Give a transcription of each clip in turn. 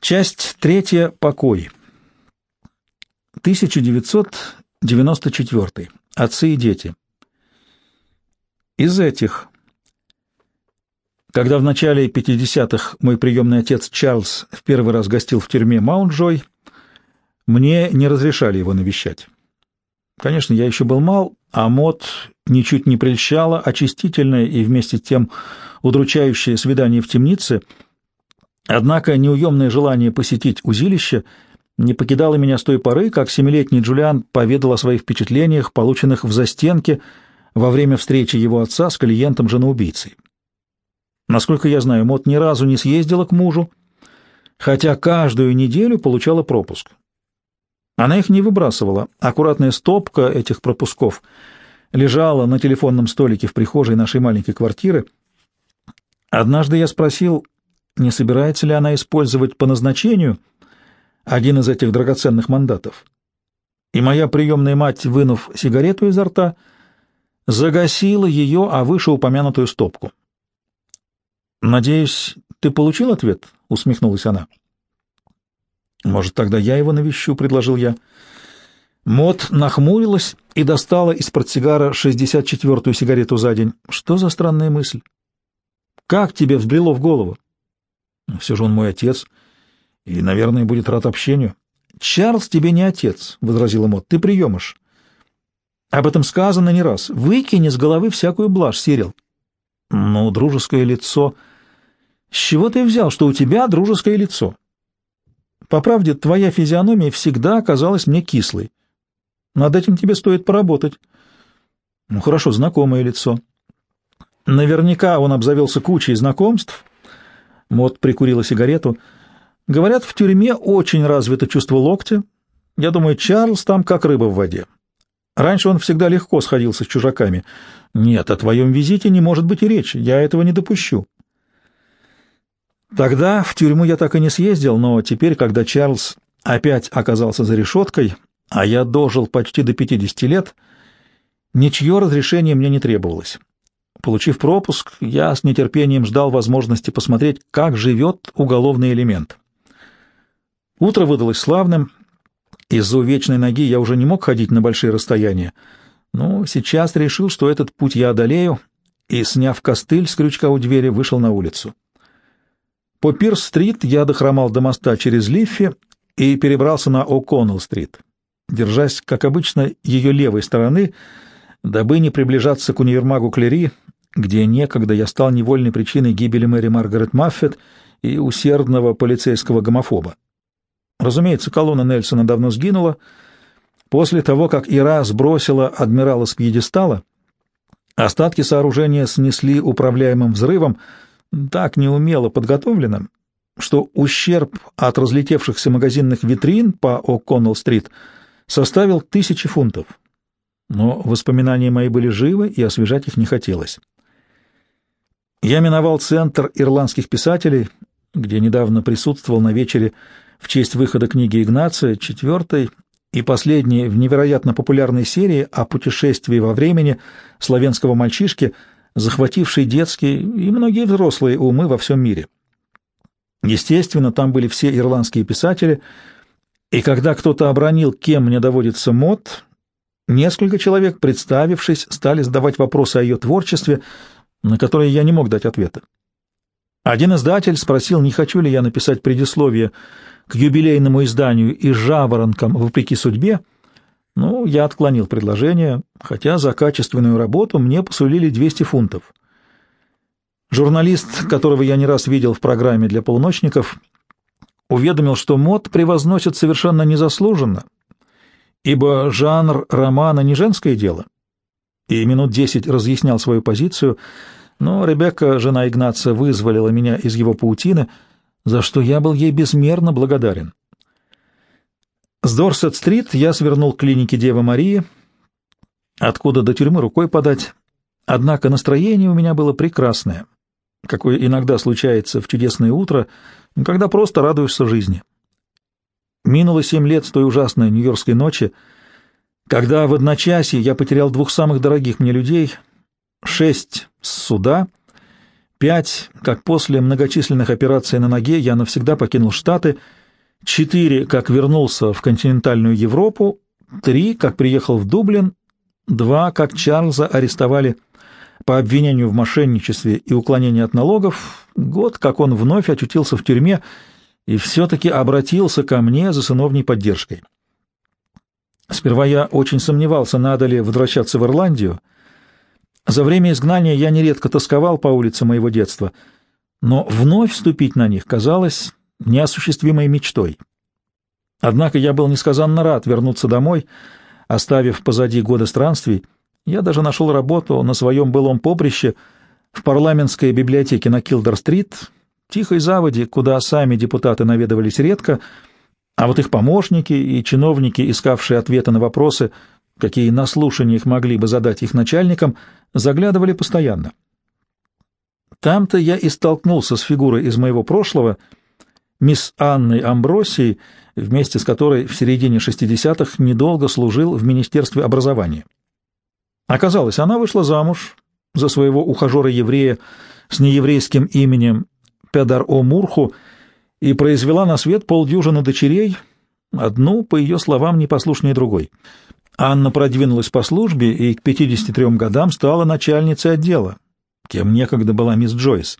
Часть третья. Покой. 1994. Отцы и дети. Из этих. Когда в начале 50-х мой приемный отец Чарльз в первый раз гостил в тюрьме Маунт-Джой, мне не разрешали его навещать. Конечно, я еще был мал, а мод ничуть не прельщала очистительное и вместе с тем удручающее свидание в темнице — Однако неуемное желание посетить узилище не покидало меня с той поры, как семилетний Джулиан поведал о своих впечатлениях, полученных в застенке во время встречи его отца с клиентом-женоубийцей. Насколько я знаю, Мот ни разу не съездила к мужу, хотя каждую неделю получала пропуск. Она их не выбрасывала. Аккуратная стопка этих пропусков лежала на телефонном столике в прихожей нашей маленькой квартиры. Однажды я спросил, не собирается ли она использовать по назначению один из этих драгоценных мандатов. И моя приемная мать, вынув сигарету изо рта, загасила ее о вышеупомянутую стопку. «Надеюсь, ты получил ответ?» — усмехнулась она. «Может, тогда я его навещу?» — предложил я. Мот нахмурилась и достала из портсигара шестьдесят четвертую сигарету за день. «Что за странная мысль? Как тебе взбрело в голову?» Все же он мой отец и, наверное, будет рад общению. — Чарльз тебе не отец, — возразила Мот, — ты приемыш. Об этом сказано не раз. Выкини с головы всякую блажь, Сирил. — Ну, дружеское лицо... С чего ты взял, что у тебя дружеское лицо? По правде, твоя физиономия всегда оказалась мне кислой. Над этим тебе стоит поработать. Ну, хорошо, знакомое лицо. Наверняка он обзавелся кучей знакомств, Мот прикурила сигарету. Говорят, в тюрьме очень развито чувство локтя. Я думаю, Чарльз там как рыба в воде. Раньше он всегда легко сходился с чужаками. Нет, о твоем визите не может быть и речи. Я этого не допущу. Тогда в тюрьму я так и не съездил, но теперь, когда Чарльз опять оказался за решеткой, а я дожил почти до 50 лет, ничье разрешение мне не требовалось. Получив пропуск, я с нетерпением ждал возможности посмотреть, как живет уголовный элемент. Утро выдалось славным. Из-за увечной ноги я уже не мог ходить на большие расстояния, но сейчас решил, что этот путь я одолею, и, сняв костыль с крючка у двери, вышел на улицу. По Пирс-стрит я дохромал до моста через Лиффи и перебрался на О'Коннелл-стрит. Держась, как обычно, ее левой стороны, дабы не приближаться к универмагу Клери, где некогда я стал невольной причиной гибели Мэри Маргарет Маффет и усердного полицейского гомофоба. Разумеется, колонна Нельсона давно сгинула. После того, как Ира сбросила адмирала с пьедестала, остатки сооружения снесли управляемым взрывом, так неумело подготовленным, что ущерб от разлетевшихся магазинных витрин по О'Коннелл-стрит составил тысячи фунтов. Но воспоминания мои были живы, и освежать их не хотелось. Я миновал Центр ирландских писателей, где недавно присутствовал на вечере в честь выхода книги Игнация, четвертой и последней в невероятно популярной серии о путешествии во времени славянского мальчишки, захватившей детские и многие взрослые умы во всем мире. Естественно, там были все ирландские писатели, и когда кто-то обронил, кем мне доводится мод, несколько человек, представившись, стали задавать вопросы о ее творчестве, на которые я не мог дать ответа. Один издатель спросил, не хочу ли я написать предисловие к юбилейному изданию и жаворонкам вопреки судьбе. Ну, я отклонил предложение, хотя за качественную работу мне посулили 200 фунтов. Журналист, которого я не раз видел в программе для полуночников, уведомил, что мод превозносит совершенно незаслуженно, ибо жанр романа не женское дело — и минут десять разъяснял свою позицию, но Ребекка, жена Игнаца, вызволила меня из его паутины, за что я был ей безмерно благодарен. С Дорсет-стрит я свернул к клинике Девы Марии, откуда до тюрьмы рукой подать. Однако настроение у меня было прекрасное, какое иногда случается в чудесное утро, когда просто радуешься жизни. Минуло семь лет с той ужасной нью-йоркской ночи, когда в одночасье я потерял двух самых дорогих мне людей, шесть с суда, Пять, как после многочисленных операций на ноге я навсегда покинул Штаты. Четыре, как вернулся в континентальную Европу. Три, как приехал в Дублин. Два, как Чарльза арестовали по обвинению в мошенничестве и уклонении от налогов. Год, как он вновь очутился в тюрьме и все-таки обратился ко мне за сыновней поддержкой. Сперва я очень сомневался, надо ли возвращаться в Ирландию, за время изгнания я нередко тосковал по улице моего детства, но вновь вступить на них казалось неосуществимой мечтой. Однако я был несказанно рад вернуться домой, оставив позади годы странствий. Я даже нашел работу на своем былом поприще в парламентской библиотеке на Килдер-стрит, тихой заводе, куда сами депутаты наведывались редко, а вот их помощники и чиновники, искавшие ответы на вопросы, какие на слушаниях могли бы задать их начальникам, заглядывали постоянно. Там-то я и столкнулся с фигурой из моего прошлого, мисс Анной Амбросией, вместе с которой в середине 60-х недолго служил в Министерстве образования. Оказалось, она вышла замуж за своего ухажера-еврея с нееврейским именем Педар О. и произвела на свет полдюжины дочерей, одну, по ее словам, непослушнее другой — Анна продвинулась по службе и к 53 годам стала начальницей отдела, кем некогда была мисс Джойс.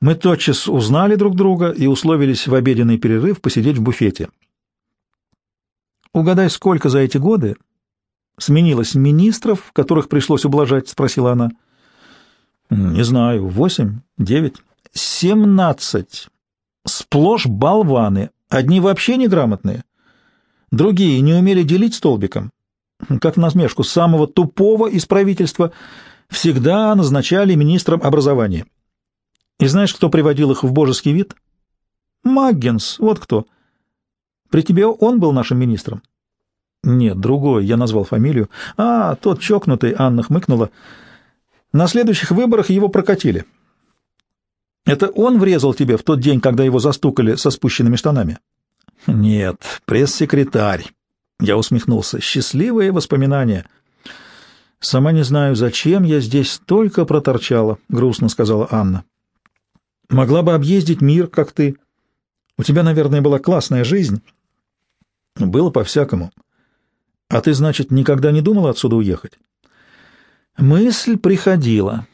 Мы тотчас узнали друг друга и условились в обеденный перерыв посидеть в буфете. «Угадай, сколько за эти годы сменилось министров, которых пришлось ублажать?» — спросила она. «Не знаю, восемь, девять, семнадцать. Сплошь болваны, одни вообще неграмотные. Другие не умели делить столбиком. Как в насмешку, самого тупого из правительства всегда назначали министром образования. И знаешь, кто приводил их в божеский вид? Маггенс, вот кто. При тебе он был нашим министром? Нет, другой, я назвал фамилию. А, тот чокнутый, Анна хмыкнула. На следующих выборах его прокатили. Это он врезал тебе в тот день, когда его застукали со спущенными штанами? Нет, пресс-секретарь. Я усмехнулся. Счастливые воспоминания. Сама не знаю, зачем я здесь столько проторчала, грустно сказала Анна. Могла бы объездить мир, как ты. У тебя, наверное, была классная жизнь. Было по-всякому. А ты, значит, никогда не думала отсюда уехать? Мысль приходила.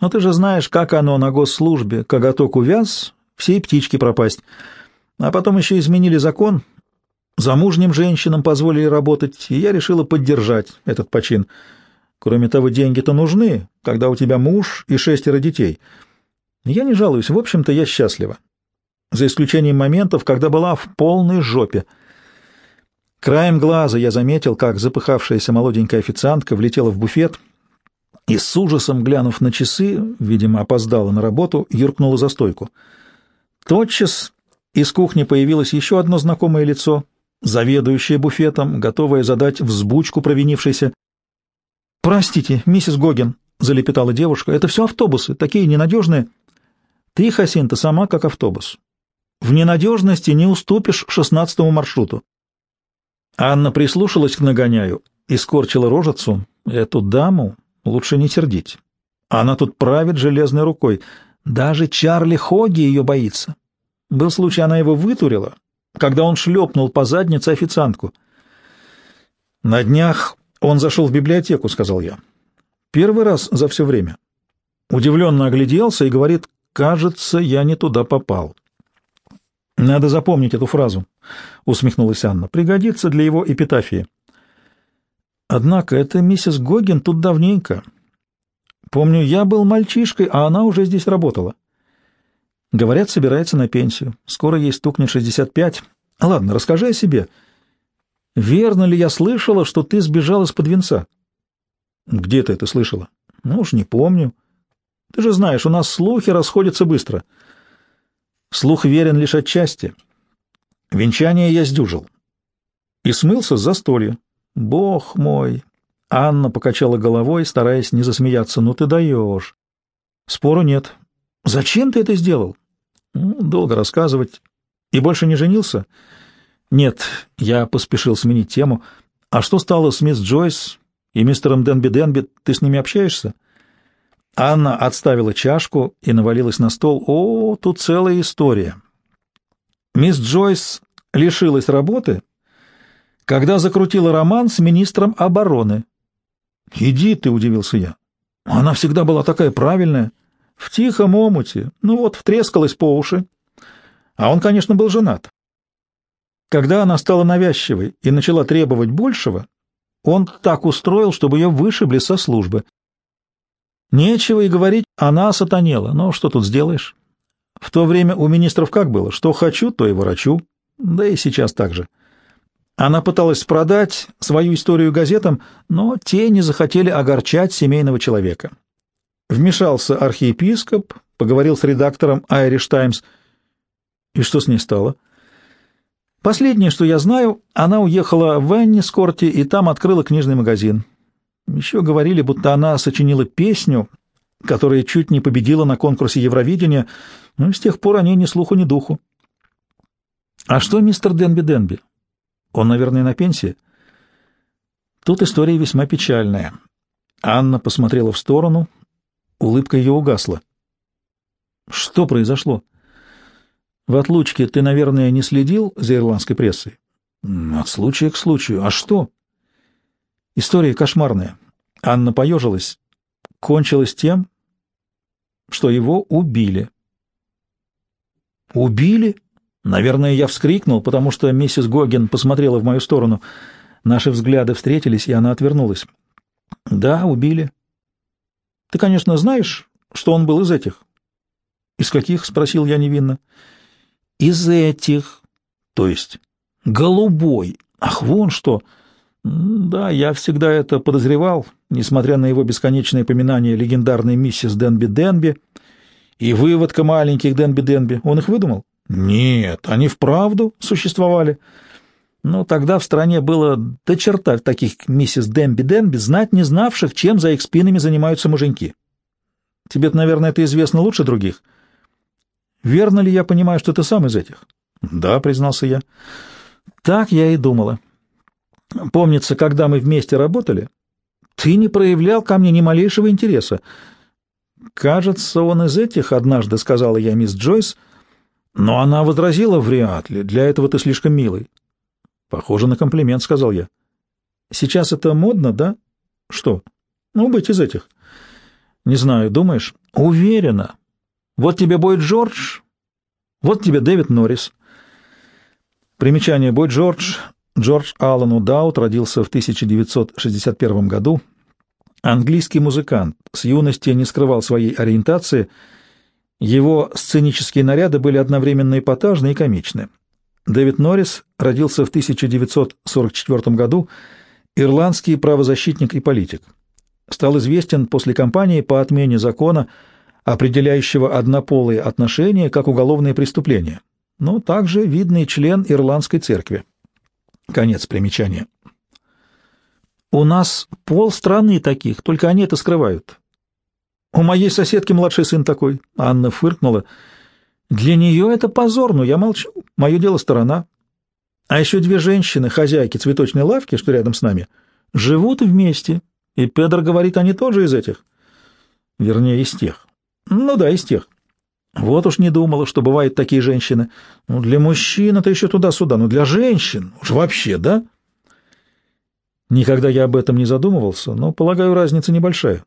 Но ты же знаешь, как оно на госслужбе. Коготок увяз, всей птички пропасть. А потом еще изменили закон, замужним женщинам позволили работать, и я решила поддержать этот почин. Кроме того, деньги-то нужны, когда у тебя муж и шестеро детей. Я не жалуюсь, в общем-то, я счастлива. За исключением моментов, когда была в полной жопе. Краем глаза я заметил, как запыхавшаяся молоденькая официантка влетела в буфет и с ужасом, глянув на часы, видимо, опоздала на работу, юркнула за стойку. Тотчас из кухни появилось еще одно знакомое лицо, заведующее буфетом, готовое задать взбучку провинившейся. «Простите, миссис Гоген», — залепетала девушка, — «это все автобусы, такие ненадежные». «Ты, Хасинта, сама как автобус. В ненадежности не уступишь шестнадцатому маршруту». Анна прислушалась к нагоняю и скорчила рожицу. «Эту даму лучше не сердить. Она тут правит железной рукой. Даже Чарли Хоги ее боится. Был случай, она его вытурила, когда он шлепнул по заднице официантку. «На днях он зашел в библиотеку», — сказал я. «Первый раз за все время». Удивленно огляделся и говорит, «Кажется, я не туда попал». «Надо запомнить эту фразу», — усмехнулась Анна. «Пригодится для его эпитафии». «Однако это миссис Гогин тут давненько. Помню, я был мальчишкой, а она уже здесь работала». Говорят, собирается на пенсию. Скоро ей стукнет 65. Ладно, расскажи о себе. Верно ли я слышала, что ты сбежал из-под венца? Где ты это слышала? Ну уж не помню. Ты же знаешь, у нас слухи расходятся быстро. Слух верен лишь отчасти. Венчание я сдюжил. И смылся с застолья. Бог мой! Анна покачала головой, стараясь не засмеяться. Ну ты даешь. Спору нет. Зачем ты это сделал? Ну, долго рассказывать. И больше не женился? Нет, я поспешил сменить тему. А что стало с мисс Джойс и мистером Денби Денби? Ты с ними общаешься? Анна отставила чашку и навалилась на стол. О, тут целая история. Мисс Джойс лишилась работы, когда закрутила роман с министром обороны. «Иди ты», — удивился я. «Она всегда была такая правильная, в тихом омуте, ну вот, втрескалась по уши. А он, конечно, был женат. Когда она стала навязчивой и начала требовать большего, он так устроил, чтобы ее вышибли со службы. Нечего и говорить, она сатанела, но что тут сделаешь? В то время у министров как было? Что хочу, то и ворочу. Да и сейчас так же. Она пыталась продать свою историю газетам, но те не захотели огорчать семейного человека. Вмешался архиепископ, поговорил с редактором «Айриш Таймс». И что с ней стало? Последнее, что я знаю, она уехала в Эннискорте и там открыла книжный магазин. Еще говорили, будто она сочинила песню, которая чуть не победила на конкурсе Евровидения, но с тех пор о ней ни слуху, ни духу. А что мистер Денби Денби? Он, наверное, на пенсии? Тут история весьма печальная. Анна посмотрела в сторону, улыбка ее угасла. Что произошло? В отлучке ты, наверное, не следил за ирландской прессой? От случая к случаю. А что? История кошмарная. Анна поежилась. Кончилась тем, что его убили. Убили? Наверное, я вскрикнул, потому что миссис Гоген посмотрела в мою сторону. Наши взгляды встретились, и она отвернулась. Да, убили. Ты, конечно, знаешь, что он был из этих. Из каких? спросил я невинно. Из этих. То есть голубой. Ах, вон что. Да, я всегда это подозревал, несмотря на его бесконечное поминание легендарной миссис Денби Денби и выводка маленьких Денби Денби. Он их выдумал? Нет, они вправду существовали. Но тогда в стране было до черта таких миссис Демби Денби, знать не знавших, чем за их спинами занимаются муженьки. Тебе-то, наверное, это известно лучше других. Верно ли я понимаю, что ты сам из этих? Да, признался я. Так я и думала. Помнится, когда мы вместе работали, ты не проявлял ко мне ни малейшего интереса. Кажется, он из этих, однажды сказала я мисс Джойс, — но она возразила вряд ли, для этого ты слишком милый. Похоже на комплимент, сказал я. Сейчас это модно, да? Что? Ну, быть из этих. Не знаю, думаешь? Уверена. Вот тебе Бой Джордж, вот тебе Дэвид Норрис. Примечание Бой Джордж. Джордж Аллен Удаут родился в 1961 году. Английский музыкант, с юности не скрывал своей ориентации — его сценические наряды были одновременно эпатажны и комичны. Дэвид Норрис родился в 1944 году, ирландский правозащитник и политик. Стал известен после кампании по отмене закона, определяющего однополые отношения как уголовные преступления, но также видный член Ирландской церкви. Конец примечания. «У нас полстраны таких, только они это скрывают. У моей соседки младший сын такой. Анна фыркнула. Для нее это позор, но я молчу. Мое дело сторона. А еще две женщины, хозяйки цветочной лавки, что рядом с нами, живут вместе. И Педро говорит, они тоже из этих. Вернее, из тех. Ну да, из тех. Вот уж не думала, что бывают такие женщины. Ну, для мужчин это еще туда-сюда, но для женщин уж вообще, да? Никогда я об этом не задумывался, но, полагаю, разница небольшая.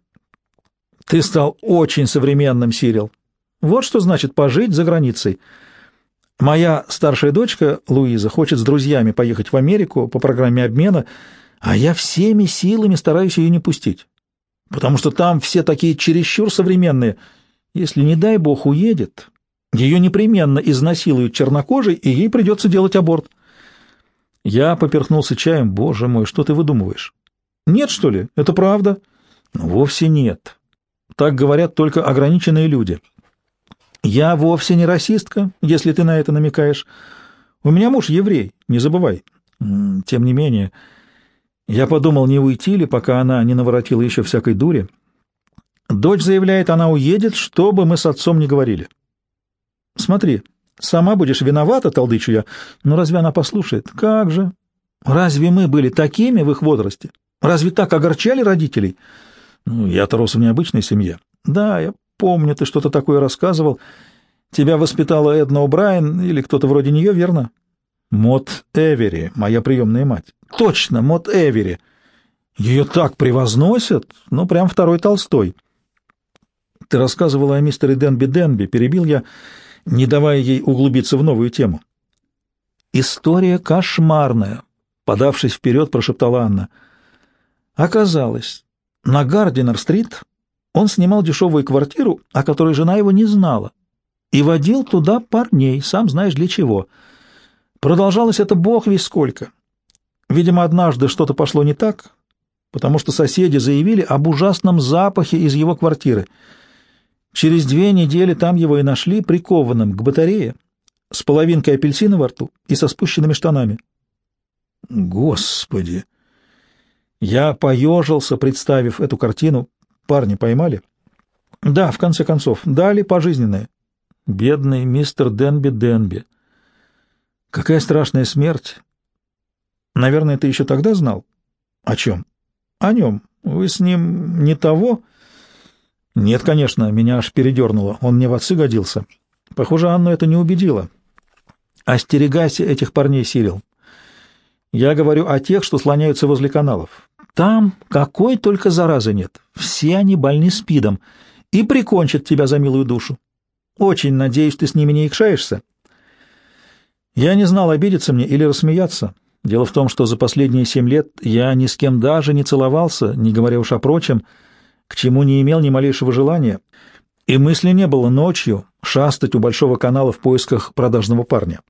Ты стал очень современным, Сирил. Вот что значит пожить за границей. Моя старшая дочка, Луиза, хочет с друзьями поехать в Америку по программе обмена, а я всеми силами стараюсь ее не пустить. Потому что там все такие чересчур современные. Если, не дай бог, уедет, ее непременно изнасилуют чернокожей, и ей придется делать аборт. Я поперхнулся чаем. Боже мой, что ты выдумываешь? Нет, что ли? Это правда? Ну, вовсе нет. Так говорят только ограниченные люди. Я вовсе не расистка, если ты на это намекаешь. У меня муж еврей, не забывай. Тем не менее, я подумал, не уйти ли, пока она не наворотила еще всякой дури. Дочь заявляет, она уедет, что бы мы с отцом не говорили. Смотри, сама будешь виновата, толдычу я, но разве она послушает? Как же? Разве мы были такими в их возрасте? Разве так огорчали родителей?» Ну, я-то рос в необычной семье. Да, я помню, ты что-то такое рассказывал. Тебя воспитала Эдна О'Брайен или кто-то вроде нее, верно? Мот Эвери, моя приемная мать. Точно, Мот Эвери. Ее так превозносят, ну, прям второй Толстой. Ты рассказывала о мистере Денби Денби, перебил я, не давая ей углубиться в новую тему. История кошмарная, подавшись вперед, прошептала Анна. Оказалось, на Гардинер-стрит он снимал дешевую квартиру, о которой жена его не знала, и водил туда парней, сам знаешь для чего. Продолжалось это бог весь сколько. Видимо, однажды что-то пошло не так, потому что соседи заявили об ужасном запахе из его квартиры. Через две недели там его и нашли прикованным к батарее, с половинкой апельсина во рту и со спущенными штанами. Господи! Я поежился, представив эту картину. Парни поймали? Да, в конце концов, дали пожизненное. Бедный мистер Денби Денби. Какая страшная смерть! Наверное, ты еще тогда знал? О чем? О нем. Вы с ним не того? Нет, конечно, меня аж передернуло. Он мне в отцы годился. Похоже, Анну это не убедило. Остерегайся этих парней, Сирил. Я говорю о тех, что слоняются возле каналов. Там какой только заразы нет. Все они больны спидом и прикончат тебя за милую душу. Очень надеюсь, ты с ними не икшаешься. Я не знал, обидеться мне или рассмеяться. Дело в том, что за последние семь лет я ни с кем даже не целовался, не говоря уж о прочем, к чему не имел ни малейшего желания, и мысли не было ночью шастать у большого канала в поисках продажного парня.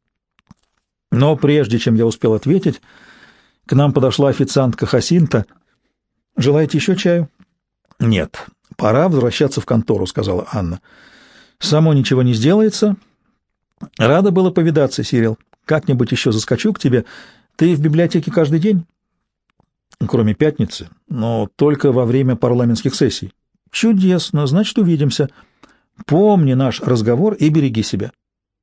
Но прежде чем я успел ответить, к нам подошла официантка Хасинта. «Желаете еще чаю?» «Нет, пора возвращаться в контору», — сказала Анна. «Само ничего не сделается. Рада было повидаться, Сирил. Как-нибудь еще заскочу к тебе. Ты в библиотеке каждый день? Кроме пятницы, но только во время парламентских сессий. Чудесно, значит, увидимся. Помни наш разговор и береги себя.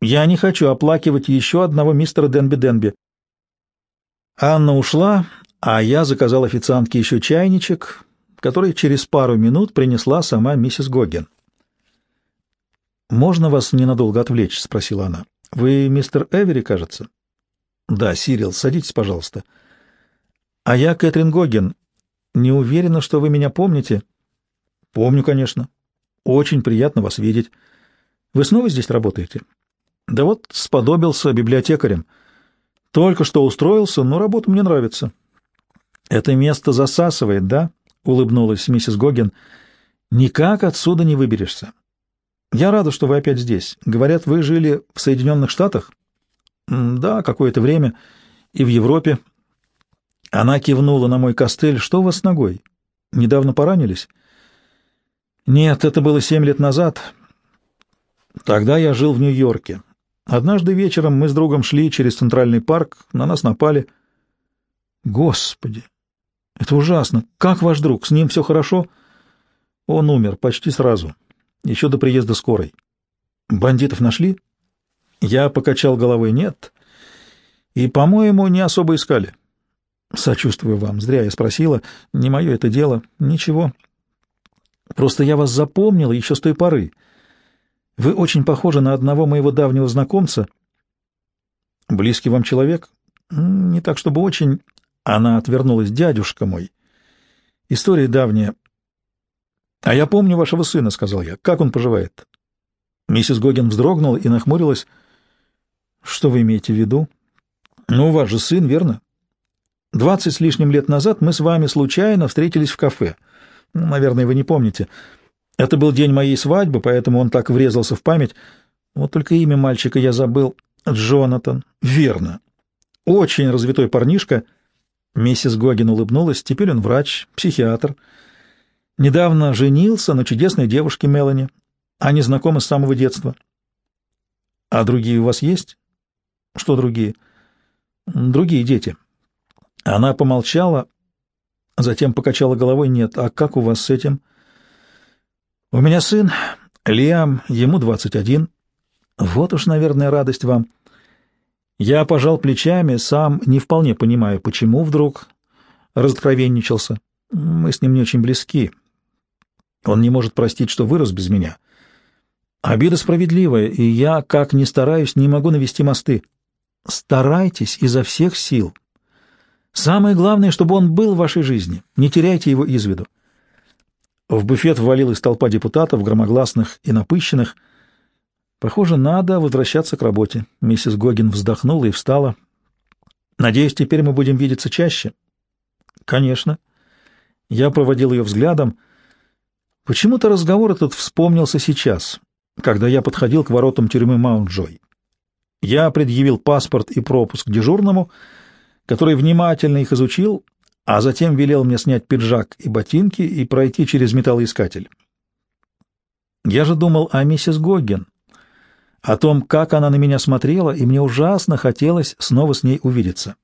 Я не хочу оплакивать еще одного мистера Денби-Денби. Анна ушла, а я заказал официантке еще чайничек, который через пару минут принесла сама миссис Гоген. «Можно вас ненадолго отвлечь?» — спросила она. «Вы мистер Эвери, кажется?» Да, Сирил, садитесь, пожалуйста. А я Кэтрин Гоген. Не уверена, что вы меня помните. Помню, конечно. Очень приятно вас видеть. Вы снова здесь работаете? Да вот сподобился библиотекарем. Только что устроился, но работа мне нравится. Это место засасывает, да? Улыбнулась миссис Гоген. Никак отсюда не выберешься. Я рада, что вы опять здесь. Говорят, вы жили в Соединенных Штатах? Да, какое-то время. И в Европе. Она кивнула на мой костыль. Что у вас с ногой? Недавно поранились? Нет, это было семь лет назад. Тогда я жил в Нью-Йорке. Однажды вечером мы с другом шли через Центральный парк, на нас напали. Господи, это ужасно. Как ваш друг? С ним все хорошо? Он умер почти сразу, еще до приезда скорой. Бандитов нашли? Я покачал головой «нет». И, по-моему, не особо искали. Сочувствую вам. Зря я спросила. Не мое это дело. Ничего. Просто я вас запомнила еще с той поры. Вы очень похожи на одного моего давнего знакомца. Близкий вам человек? Не так, чтобы очень. Она отвернулась. Дядюшка мой. История давняя. А я помню вашего сына, сказал я. Как он поживает? Миссис Гоген вздрогнула и нахмурилась. Что вы имеете в виду? Ну, у вас же сын, верно? Двадцать с лишним лет назад мы с вами случайно встретились в кафе. Наверное, вы не помните. Это был день моей свадьбы, поэтому он так врезался в память. Вот только имя мальчика я забыл. Джонатан. Верно. Очень развитой парнишка. Миссис Гогин улыбнулась. Теперь он врач, психиатр. Недавно женился на чудесной девушке Мелани. Они знакомы с самого детства. А другие у вас есть? Что другие? Другие дети. Она помолчала, затем покачала головой. Нет, а как у вас с этим? У меня сын, Лиам, ему двадцать один. Вот уж, наверное, радость вам. Я пожал плечами, сам не вполне понимаю, почему вдруг разоткровенничался. Мы с ним не очень близки. Он не может простить, что вырос без меня. Обида справедливая, и я, как ни стараюсь, не могу навести мосты. Старайтесь изо всех сил. Самое главное, чтобы он был в вашей жизни. Не теряйте его из виду. В буфет ввалилась толпа депутатов, громогласных и напыщенных. Похоже, надо возвращаться к работе. Миссис Гогин вздохнула и встала. Надеюсь, теперь мы будем видеться чаще. Конечно. Я проводил ее взглядом. Почему-то разговор этот вспомнился сейчас, когда я подходил к воротам тюрьмы Маунт-Джой. Я предъявил паспорт и пропуск дежурному, который внимательно их изучил, а затем велел мне снять пиджак и ботинки и пройти через металлоискатель. Я же думал о миссис Гогген, о том, как она на меня смотрела, и мне ужасно хотелось снова с ней увидеться.